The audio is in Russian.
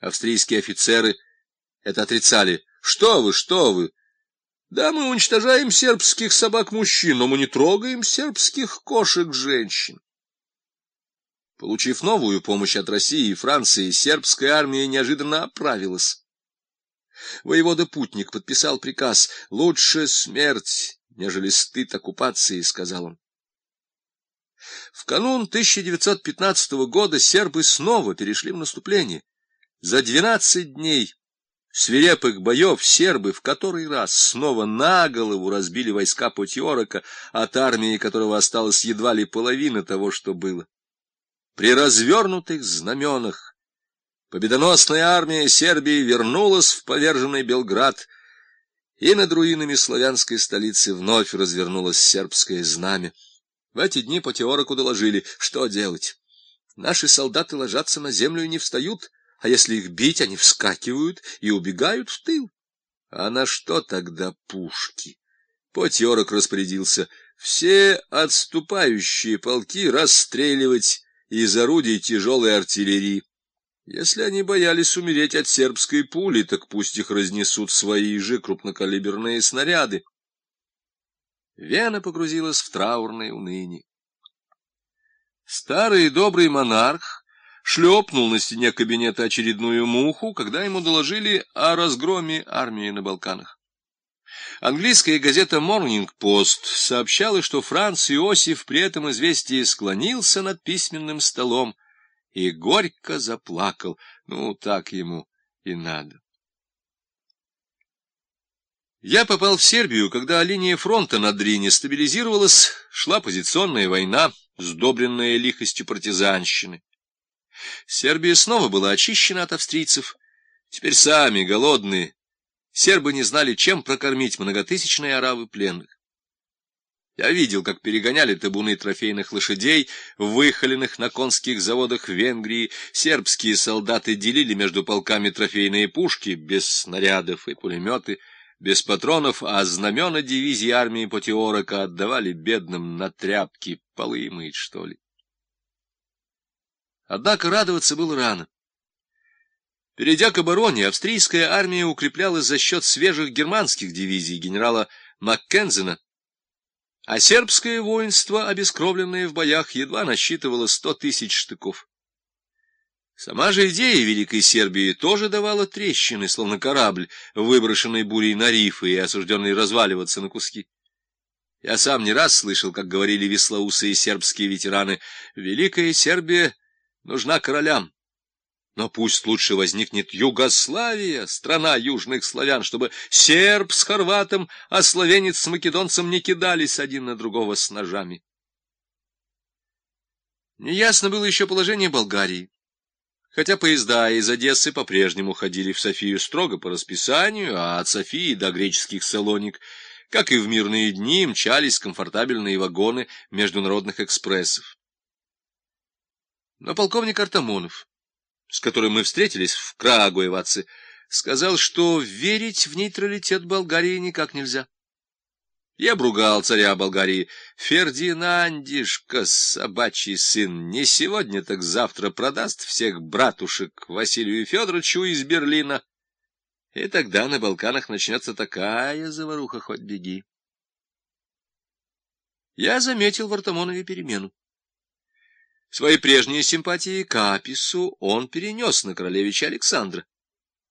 Австрийские офицеры это отрицали. Что вы, что вы? Да, мы уничтожаем сербских собак-мужчин, но мы не трогаем сербских кошек-женщин. Получив новую помощь от России и Франции, сербская армия неожиданно оправилась. Воевода Путник подписал приказ «Лучше смерть, нежели стыд оккупации», — сказал он. В канун 1915 года сербы снова перешли в наступление. За двенадцать дней свирепых боев сербы в который раз снова на голову разбили войска Потиорока, от армии которого осталось едва ли половина того, что было. При развернутых знаменах победоносная армия Сербии вернулась в поверженный Белград, и над руинами славянской столицы вновь развернулось сербское знамя. В эти дни Потиороку доложили, что делать. Наши солдаты ложатся на землю и не встают, а если их бить, они вскакивают и убегают в тыл. А на что тогда пушки? Потьерок распорядился все отступающие полки расстреливать из орудий тяжелой артиллерии. Если они боялись умереть от сербской пули, так пусть их разнесут свои же крупнокалиберные снаряды. Вена погрузилась в траурное уныние. Старый добрый монарх шлепнул на стене кабинета очередную муху, когда ему доложили о разгроме армии на Балканах. Английская газета Morning Post сообщала, что Франц Иосиф при этом известии склонился над письменным столом и горько заплакал. Ну, так ему и надо. Я попал в Сербию, когда линия фронта на Дрине стабилизировалась, шла позиционная война, сдобренная лихостью партизанщины. Сербия снова была очищена от австрийцев. Теперь сами, голодные, сербы не знали, чем прокормить многотысячные аравы пленных. Я видел, как перегоняли табуны трофейных лошадей, выхоленных на конских заводах Венгрии. Сербские солдаты делили между полками трофейные пушки, без снарядов и пулеметы, без патронов, а знамена дивизии армии Потиорока отдавали бедным на тряпки, полы мыть, что ли. Однако радоваться было рано. Перейдя к обороне, австрийская армия укреплялась за счет свежих германских дивизий генерала Маккензена, а сербское воинство, обескровленное в боях, едва насчитывало сто тысяч штыков. Сама же идея Великой Сербии тоже давала трещины, словно корабль, выброшенный бурей на рифы и осужденный разваливаться на куски. Я сам не раз слышал, как говорили веслоусые сербские ветераны, «Великая Сербия нужна королям. Но пусть лучше возникнет Югославия, страна южных славян, чтобы серб с хорватом, а словенец с македонцем не кидались один на другого с ножами. Неясно было еще положение Болгарии. Хотя поезда из Одессы по-прежнему ходили в Софию строго по расписанию, а от Софии до греческих Салоник, как и в мирные дни, мчались комфортабельные вагоны международных экспрессов. Но полковник Артамонов, с которым мы встретились в Крагуеваце, сказал, что верить в нейтралитет Болгарии никак нельзя. Я бругал царя Болгарии. Фердинандишка, собачий сын, не сегодня, так завтра продаст всех братушек Василию Федоровичу из Берлина. И тогда на Балканах начнется такая заваруха, хоть беги. Я заметил в Артамонове перемену. Свои прежние симпатии к Апису он перенес на королевича Александра.